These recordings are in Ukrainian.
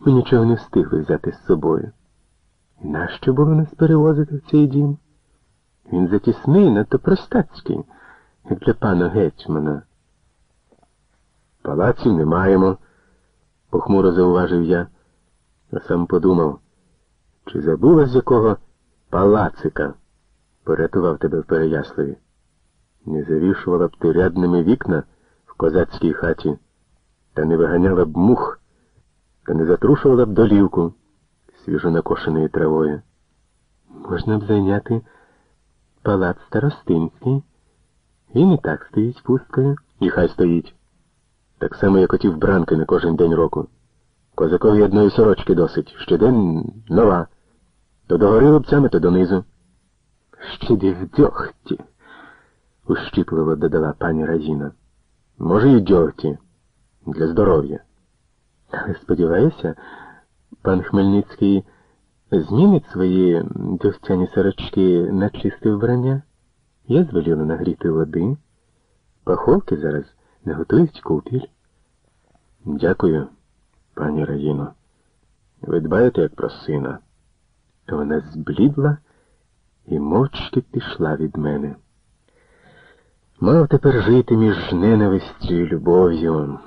Ми нічого не встигли взяти з собою. Нащо було нас перевозити в цей дім? Він затісний, надто простацький, як для пана гетьмана. Палаців не маємо, похмуро зауважив я, а сам подумав, чи забула з якого палацика порятував тебе в Переяславі? Не завішувала б ти рядними вікна в козацькій хаті, та не виганяла б мух, та не затрушувала б долівку свіжонакошеною травою. Можна б зайняти палац Старостинський. Він і так стоїть пусткою, і хай стоїть. Так само, як отів бранки на кожен день року. Козакові одної сорочки досить, щодень нова. То догори лобцями, то донизу. В дьогті, ущіпливо додала пані Разіна. Може, і дьогті. Для здоров'я. Але сподіваюся, пан Хмельницький змінить свої дьогтяні сорочки на чисте вбрання. Я звеліла нагріти води. Паховки зараз не готують купіль. Дякую, пані Раїно. Ви дбаєте як про сина. Вона зблідла і мовчки пішла від мене. Мав тепер жити між ненавистю і любов'ю,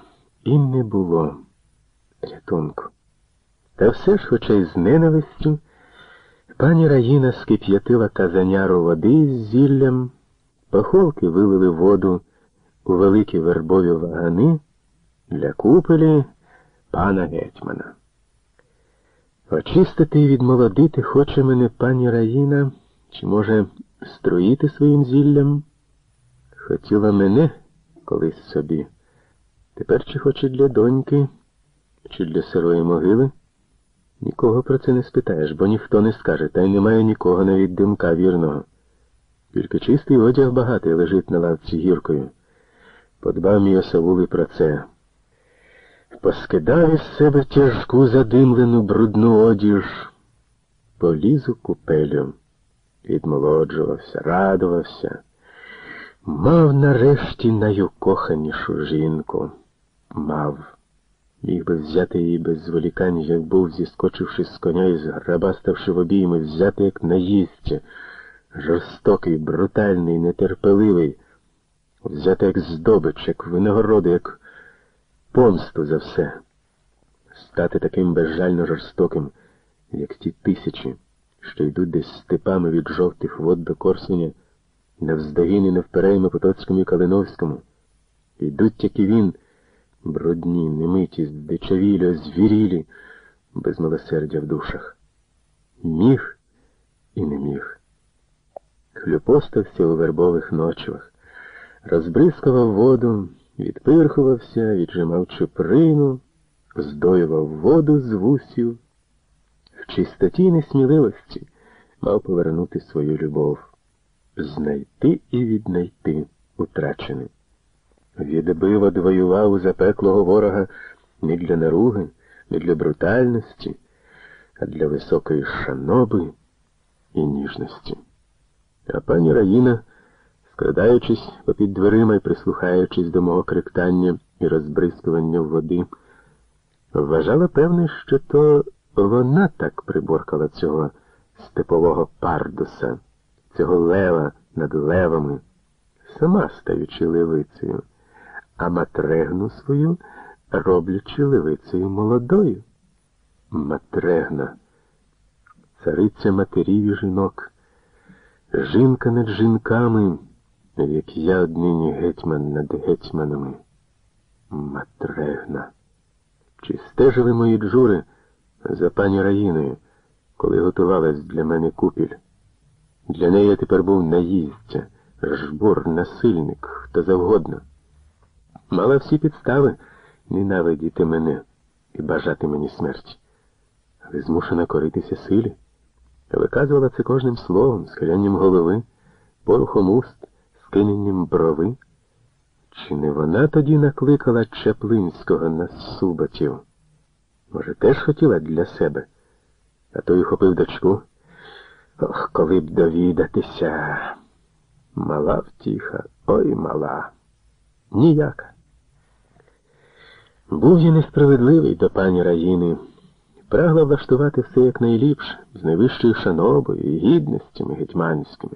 і не було рятунку. Та все ж, хоча й з ненавистю, пані Раїна скип'ятила казаняру води з зіллям, похолки вилили воду у великі вербові вагани для купелі пана гетьмана. Очистити і відмолодити хоче мене пані Раїна, чи, може, строїти своїм зіллям? Хотіла мене колись собі. Тепер чи хоче для доньки, чи для сирої могили? Нікого про це не спитаєш, бо ніхто не скаже, та й немає нікого навіть димка вірного. Тільки чистий одяг багатий лежить на лавці гіркою. Подбав мій осавулий про це. Поскидав із себе тяжку задимлену брудну одіж, поліз у купелю, відмолоджувався, радувався. Мав нарешті найукоханішу жінку. Мав. Міг би взяти її без зволікань, як був, зіскочивши з коня і зграбаставши в обійми, взяти як наїстя, жорстокий, брутальний, нетерпеливий, взяти як здобич, як винагороду, як помсту за все, стати таким безжально жорстоким, як ті тисячі, що йдуть десь степами від жовтих вод до Корсуня, навздогін і навперейми Потоцькому і Калиновському. Йдуть, як і він, брудні, немиті, здичавілі, озвірілі, без милосердя в душах. Міг і не міг. Хлюпостався у вербових ночвах, розбризкував воду, відпирхувався, віджимав чуприну, здоював воду з вусів. В чистоті несміливості мав повернути свою любов, знайти і віднайти утрачене. Відбив, одвоював у запеклого ворога не для наруги, не для брутальності, а для високої шаноби і ніжності. А пані Раїна, скрадаючись попід дверима і прислухаючись до мого криктання і розбризкування води, вважала певне, що то вона так приборкала цього степового пардуса, цього лева над левами, сама стаючи левицею а матрегну свою роблячи левицею молодою. Матрегна, цариця матерів і жінок, жінка над жінками, як я однині гетьман над гетьманами. Матрегна. Чи стежили мої джури за пані Раїною, коли готувалась для мене купіль? Для неї я тепер був наїздця, жбур, насильник, хто завгодно мала всі підстави ненавидіти мене і бажати мені смерті. Але змушена коритися силі. Виказувала це кожним словом, схилянням голови, порухом уст, скиненням брови. Чи не вона тоді накликала Чаплинського на Суботів? Може, теж хотіла для себе, а той ухопив дочку. Ох, коли б довідатися. Мала втіха, ой мала. Ніяка. Був я несправедливий до пані Раїни, прагла влаштувати все якнайліпше, з найвищою шанобою і гідностями гетьманськими.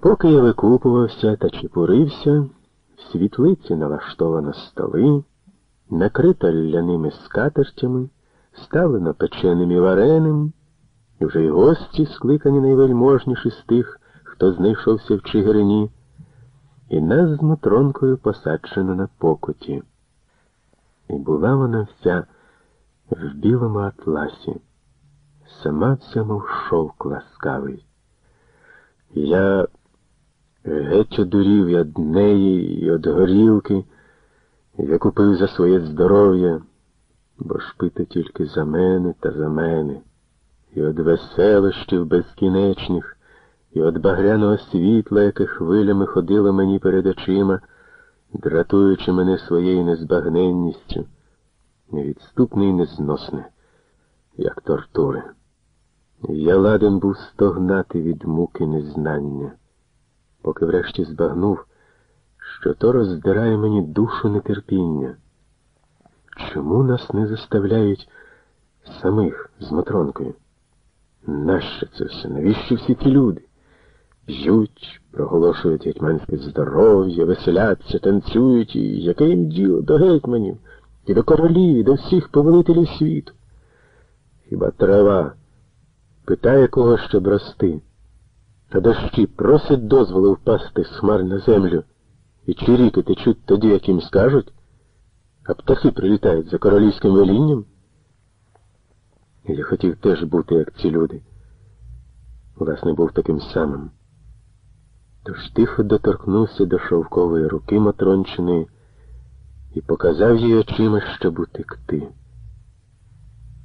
Поки я викупувався та чепурився, в світлиці налаштовано столи, накрита ляними скатертями, ставлено печеним і вареним, і вже й гості, скликані найвельможніші з тих, хто знайшовся в Чигирині, і нас з Матронкою посаджено на покуті. І була вона вся в білому атласі, сама вся мов шовк ласкавий. Я геть одурів від неї і від горілки, я купив за своє здоров'я, бо ж пити тільки за мене та за мене, і від веселощів безкінечних, і від багряного світла, яке хвилями ходило мені перед очима, дратуючи мене своєю незбагненністю, невідступне і незносне, як тортури. Я ладен був стогнати від муки незнання поки врешті збагнув, що то роздирає мені душу нетерпіння. Чому нас не заставляють самих з Матронкою? Нащо це все? Навіщо всі ті люди? П'ють, проголошують гетьманське здоров'я, веселяться, танцюють, і яке їм діло до гетьманів, і до королів, і до всіх повелителів світу. Хіба трава питає кого щоб рости? Та дощі просять дозволу впасти з хмар на землю, і чи ріки течуть тоді, як їм скажуть, а птахи прилітають за королівським велінням. Я хотів теж бути, як ці люди. Власне, був таким самим. Тож тихо доторкнувся до шовкової руки Матрончини і показав їй очима, щоб утекти.